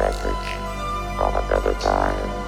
message on another time.